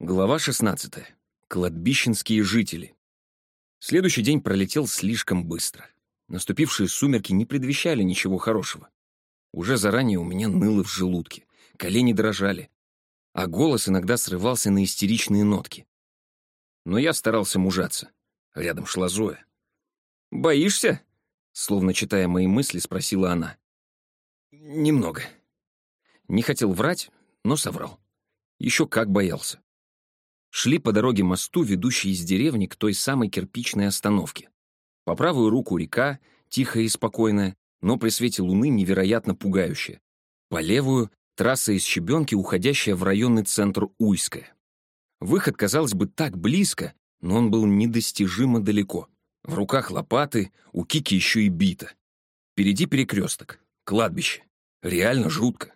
Глава 16. Кладбищенские жители. Следующий день пролетел слишком быстро. Наступившие сумерки не предвещали ничего хорошего. Уже заранее у меня ныло в желудке, колени дрожали, а голос иногда срывался на истеричные нотки. Но я старался мужаться. Рядом шла Зоя. «Боишься?» — словно читая мои мысли, спросила она. «Немного». Не хотел врать, но соврал. Еще как боялся. Шли по дороге мосту, ведущей из деревни к той самой кирпичной остановке. По правую руку река, тихая и спокойная, но при свете луны невероятно пугающая. По левую — трасса из щебенки, уходящая в районный центр Уйская. Выход, казалось бы, так близко, но он был недостижимо далеко. В руках лопаты, у Кики еще и бита. Впереди перекресток, кладбище. Реально жутко.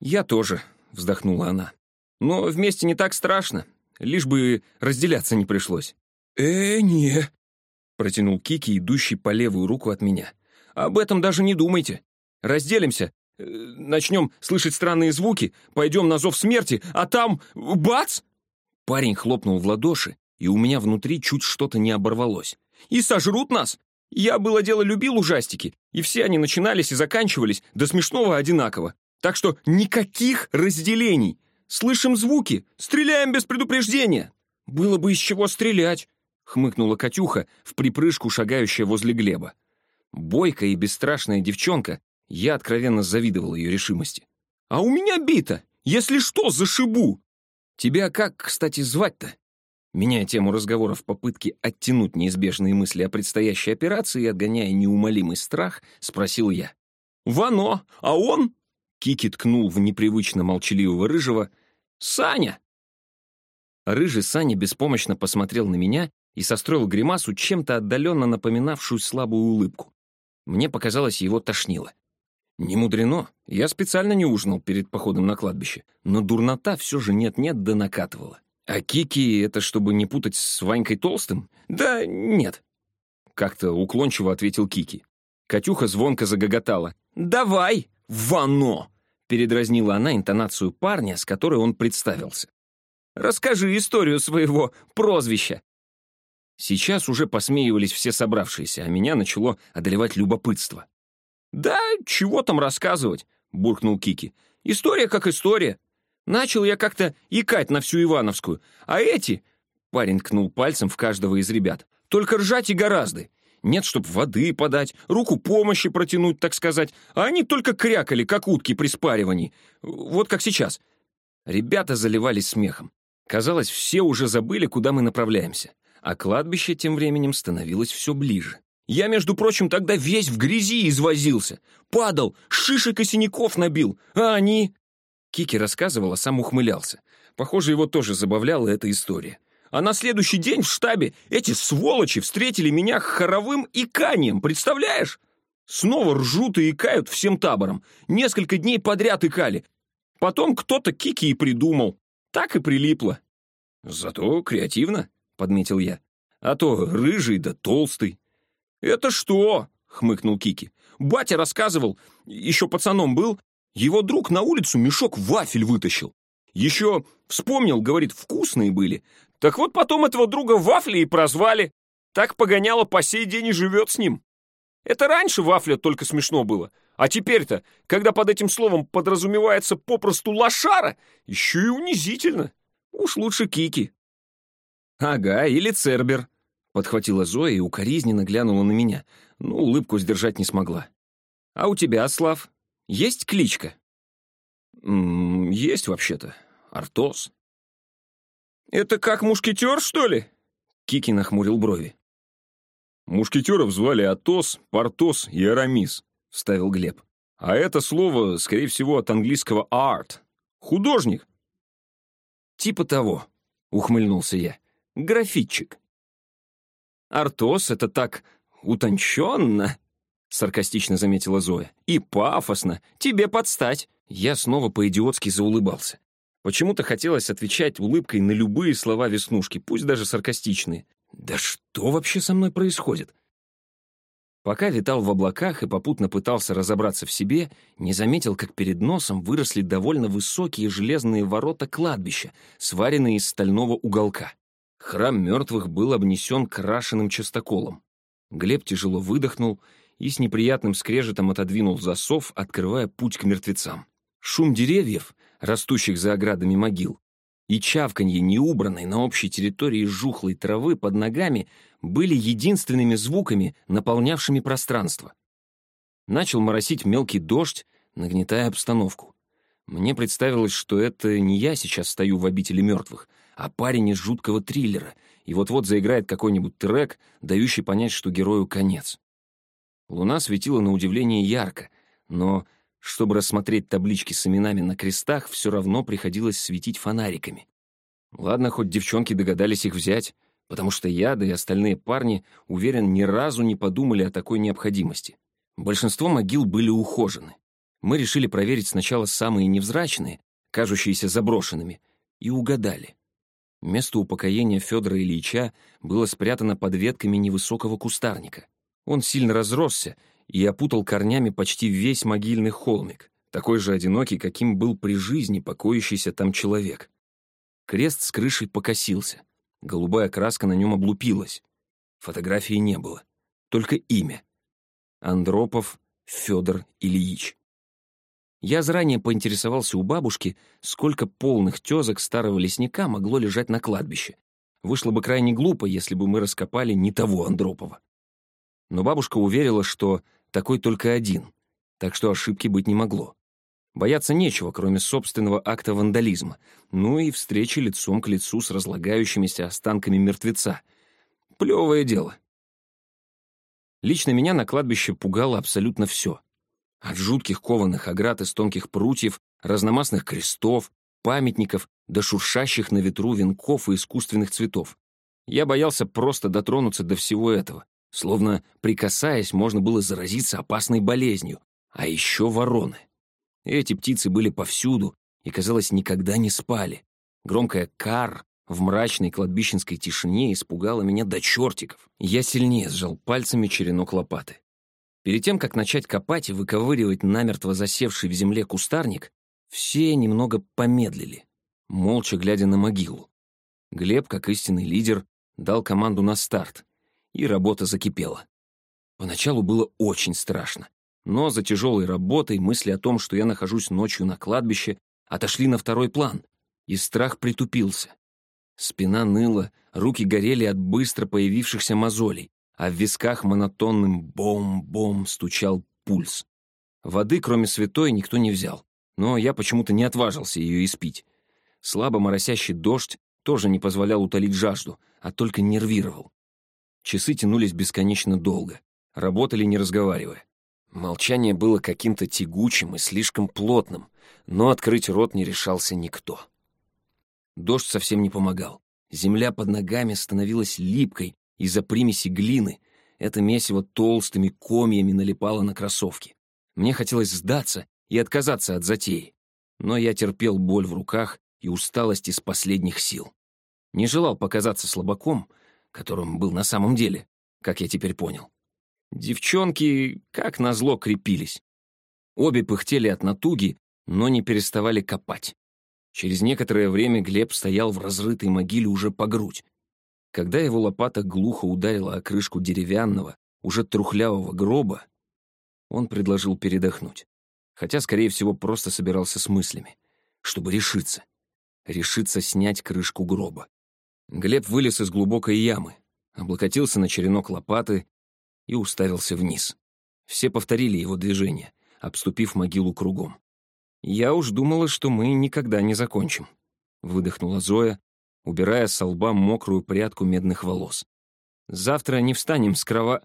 «Я тоже», — вздохнула она. «Но вместе не так страшно. Лишь бы разделяться не пришлось. «Э, не», — протянул Кики, идущий по левую руку от меня. «Об этом даже не думайте. Разделимся, э, начнем слышать странные звуки, пойдем на зов смерти, а там... бац!» Парень хлопнул в ладоши, и у меня внутри чуть что-то не оборвалось. «И сожрут нас! Я, было дело, любил ужастики, и все они начинались и заканчивались до смешного одинаково. Так что никаких разделений! Слышим звуки! Стреляем без предупреждения!» «Было бы из чего стрелять!» — хмыкнула Катюха, в припрыжку шагающая возле Глеба. Бойкая и бесстрашная девчонка, я откровенно завидовал ее решимости. «А у меня бита! Если что, зашибу!» «Тебя как, кстати, звать-то?» Меняя тему разговора в попытке оттянуть неизбежные мысли о предстоящей операции и отгоняя неумолимый страх, спросил я. «Вано, а он?» Кики ткнул в непривычно молчаливого рыжего. «Саня!» Рыжий Саня беспомощно посмотрел на меня и состроил гримасу, чем-то отдаленно напоминавшую слабую улыбку. Мне показалось, его тошнило. Не мудрено, я специально не ужинал перед походом на кладбище, но дурнота все же нет-нет да накатывала. А Кики — это чтобы не путать с Ванькой Толстым? Да нет. Как-то уклончиво ответил Кики. Катюха звонко загоготала. «Давай, Вано!» — передразнила она интонацию парня, с которой он представился. «Расскажи историю своего прозвища». Сейчас уже посмеивались все собравшиеся, а меня начало одолевать любопытство. «Да, чего там рассказывать?» — буркнул Кики. «История как история. Начал я как-то икать на всю Ивановскую, а эти...» — парень кнул пальцем в каждого из ребят. «Только ржать и гораздо. Нет, чтоб воды подать, руку помощи протянуть, так сказать. А они только крякали, как утки при спаривании. Вот как сейчас. Ребята заливались смехом. Казалось, все уже забыли, куда мы направляемся. А кладбище тем временем становилось все ближе. Я, между прочим, тогда весь в грязи извозился. Падал, шишек и синяков набил. А они... Кики рассказывал, а сам ухмылялся. Похоже, его тоже забавляла эта история. А на следующий день в штабе эти сволочи встретили меня хоровым иканием, представляешь? Снова ржут и икают всем табором. Несколько дней подряд икали. Потом кто-то кики и придумал. Так и прилипло. Зато креативно, подметил я. А то рыжий да толстый. Это что? хмыкнул Кики. Батя рассказывал, еще пацаном был, его друг на улицу мешок вафель вытащил. Еще вспомнил, говорит, вкусные были. Так вот потом этого друга Вафли и прозвали. Так погоняло по сей день и живет с ним. Это раньше Вафля только смешно было. А теперь-то, когда под этим словом подразумевается попросту лошара, еще и унизительно. Уж лучше Кики. Ага, или Цербер. Подхватила Зоя и укоризненно глянула на меня, но улыбку сдержать не смогла. А у тебя, Слав, есть кличка? Есть вообще-то. Артос. «Это как мушкетер, что ли?» Кики нахмурил брови. «Мушкетеров звали Атос, Портос и Арамис», — вставил Глеб. «А это слово, скорее всего, от английского «art» — художник». «Типа того», — ухмыльнулся я. «Графитчик». «Артос — это так утонченно», — саркастично заметила Зоя. «И пафосно. Тебе подстать». Я снова по-идиотски заулыбался. Почему-то хотелось отвечать улыбкой на любые слова Веснушки, пусть даже саркастичные. Да что вообще со мной происходит? Пока витал в облаках и попутно пытался разобраться в себе, не заметил, как перед носом выросли довольно высокие железные ворота кладбища, сваренные из стального уголка. Храм мертвых был обнесен крашеным частоколом. Глеб тяжело выдохнул и с неприятным скрежетом отодвинул засов, открывая путь к мертвецам. Шум деревьев, растущих за оградами могил, и чавканье неубранной на общей территории жухлой травы под ногами были единственными звуками, наполнявшими пространство. Начал моросить мелкий дождь, нагнетая обстановку. Мне представилось, что это не я сейчас стою в обители мертвых, а парень из жуткого триллера, и вот-вот заиграет какой-нибудь трек, дающий понять, что герою конец. Луна светила на удивление ярко, но чтобы рассмотреть таблички с именами на крестах, все равно приходилось светить фонариками. Ладно, хоть девчонки догадались их взять, потому что я, да и остальные парни, уверен, ни разу не подумали о такой необходимости. Большинство могил были ухожены. Мы решили проверить сначала самые невзрачные, кажущиеся заброшенными, и угадали. Место упокоения Федора Ильича было спрятано под ветками невысокого кустарника. Он сильно разросся и опутал корнями почти весь могильный холмик, такой же одинокий, каким был при жизни покоящийся там человек. Крест с крышей покосился. Голубая краска на нем облупилась. Фотографии не было. Только имя. Андропов Федор Ильич. Я заранее поинтересовался у бабушки, сколько полных тезок старого лесника могло лежать на кладбище. Вышло бы крайне глупо, если бы мы раскопали не того Андропова. Но бабушка уверила, что такой только один, так что ошибки быть не могло. Бояться нечего, кроме собственного акта вандализма, ну и встречи лицом к лицу с разлагающимися останками мертвеца. Плевое дело. Лично меня на кладбище пугало абсолютно все. От жутких кованых оград из тонких прутьев, разномастных крестов, памятников до шуршащих на ветру венков и искусственных цветов. Я боялся просто дотронуться до всего этого. Словно, прикасаясь, можно было заразиться опасной болезнью. А еще вороны. Эти птицы были повсюду и, казалось, никогда не спали. Громкая «кар» в мрачной кладбищенской тишине испугала меня до чертиков. Я сильнее сжал пальцами черенок лопаты. Перед тем, как начать копать и выковыривать намертво засевший в земле кустарник, все немного помедлили, молча глядя на могилу. Глеб, как истинный лидер, дал команду на старт, и работа закипела. Поначалу было очень страшно, но за тяжелой работой мысли о том, что я нахожусь ночью на кладбище, отошли на второй план, и страх притупился. Спина ныла, руки горели от быстро появившихся мозолей, а в висках монотонным бом-бом стучал пульс. Воды, кроме святой, никто не взял, но я почему-то не отважился ее испить. Слабо моросящий дождь тоже не позволял утолить жажду, а только нервировал. Часы тянулись бесконечно долго. Работали, не разговаривая. Молчание было каким-то тягучим и слишком плотным, но открыть рот не решался никто. Дождь совсем не помогал. Земля под ногами становилась липкой из-за примеси глины. Это месиво толстыми комьями налипало на кроссовки. Мне хотелось сдаться и отказаться от затеи. Но я терпел боль в руках и усталость из последних сил. Не желал показаться слабаком, которым был на самом деле, как я теперь понял. Девчонки, как назло, крепились. Обе пыхтели от натуги, но не переставали копать. Через некоторое время Глеб стоял в разрытой могиле уже по грудь. Когда его лопата глухо ударила о крышку деревянного, уже трухлявого гроба, он предложил передохнуть. Хотя, скорее всего, просто собирался с мыслями, чтобы решиться. Решиться снять крышку гроба. Глеб вылез из глубокой ямы, облокотился на черенок лопаты и уставился вниз. Все повторили его движение, обступив могилу кругом. «Я уж думала, что мы никогда не закончим», — выдохнула Зоя, убирая со лба мокрую прядку медных волос. «Завтра не встанем с крова...»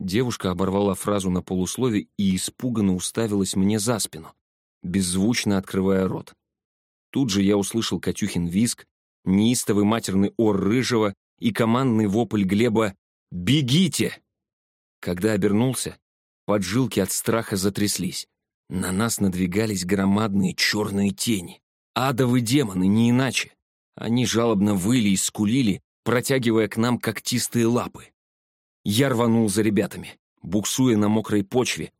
Девушка оборвала фразу на полуслове и испуганно уставилась мне за спину, беззвучно открывая рот. Тут же я услышал Катюхин виск, неистовый матерный ор рыжего и командный вопль Глеба «Бегите!». Когда обернулся, поджилки от страха затряслись. На нас надвигались громадные черные тени. Адовые демоны, не иначе. Они жалобно выли и скулили, протягивая к нам когтистые лапы. Я рванул за ребятами. буксуя на мокрой почве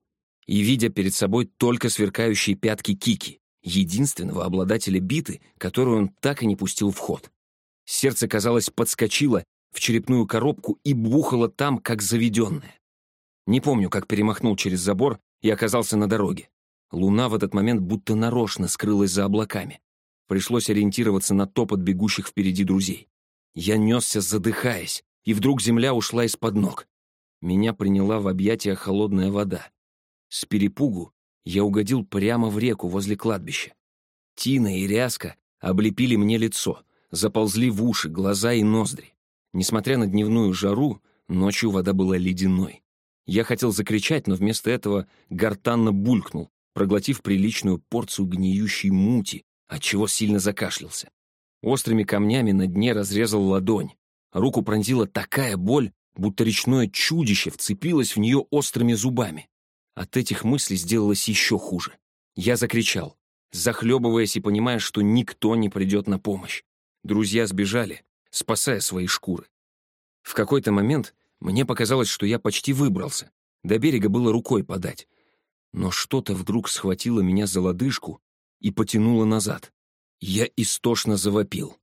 и видя перед собой только сверкающие пятки Кики, единственного обладателя биты, которую он так и не пустил в ход. Сердце, казалось, подскочило в черепную коробку и бухало там, как заведенное. Не помню, как перемахнул через забор и оказался на дороге. Луна в этот момент будто нарочно скрылась за облаками. Пришлось ориентироваться на топот бегущих впереди друзей. Я несся, задыхаясь, и вдруг земля ушла из-под ног. Меня приняла в объятия холодная вода. С перепугу я угодил прямо в реку возле кладбища. Тина и ряска облепили мне лицо, заползли в уши, глаза и ноздри. Несмотря на дневную жару, ночью вода была ледяной. Я хотел закричать, но вместо этого гортанно булькнул, проглотив приличную порцию гниющей мути, отчего сильно закашлялся. Острыми камнями на дне разрезал ладонь. Руку пронзила такая боль, будто речное чудище вцепилось в нее острыми зубами. От этих мыслей сделалось еще хуже. Я закричал, захлебываясь и понимая, что никто не придет на помощь. Друзья сбежали, спасая свои шкуры. В какой-то момент мне показалось, что я почти выбрался. До берега было рукой подать. Но что-то вдруг схватило меня за лодыжку и потянуло назад. Я истошно завопил.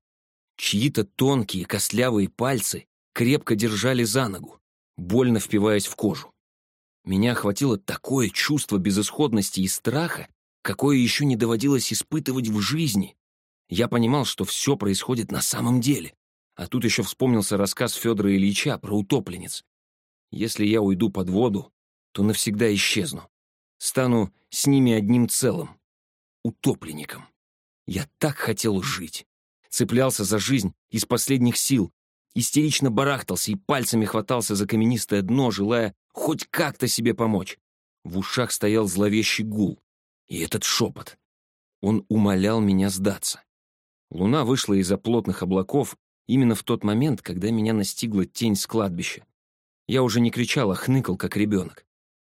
Чьи-то тонкие костлявые пальцы крепко держали за ногу, больно впиваясь в кожу. Меня охватило такое чувство безысходности и страха, какое еще не доводилось испытывать в жизни. Я понимал, что все происходит на самом деле. А тут еще вспомнился рассказ Федора Ильича про утопленниц. Если я уйду под воду, то навсегда исчезну. Стану с ними одним целым. Утопленником. Я так хотел жить. Цеплялся за жизнь из последних сил, истерично барахтался и пальцами хватался за каменистое дно, желая хоть как-то себе помочь. В ушах стоял зловещий гул. И этот шепот. Он умолял меня сдаться. Луна вышла из-за плотных облаков именно в тот момент, когда меня настигла тень с кладбища. Я уже не кричал, а хныкал, как ребенок.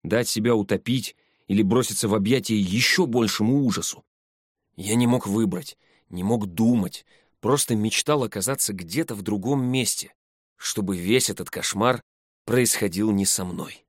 Дать себя утопить или броситься в объятия еще большему ужасу. Я не мог выбрать, не мог думать, просто мечтал оказаться где-то в другом месте, чтобы весь этот кошмар происходил не со мной.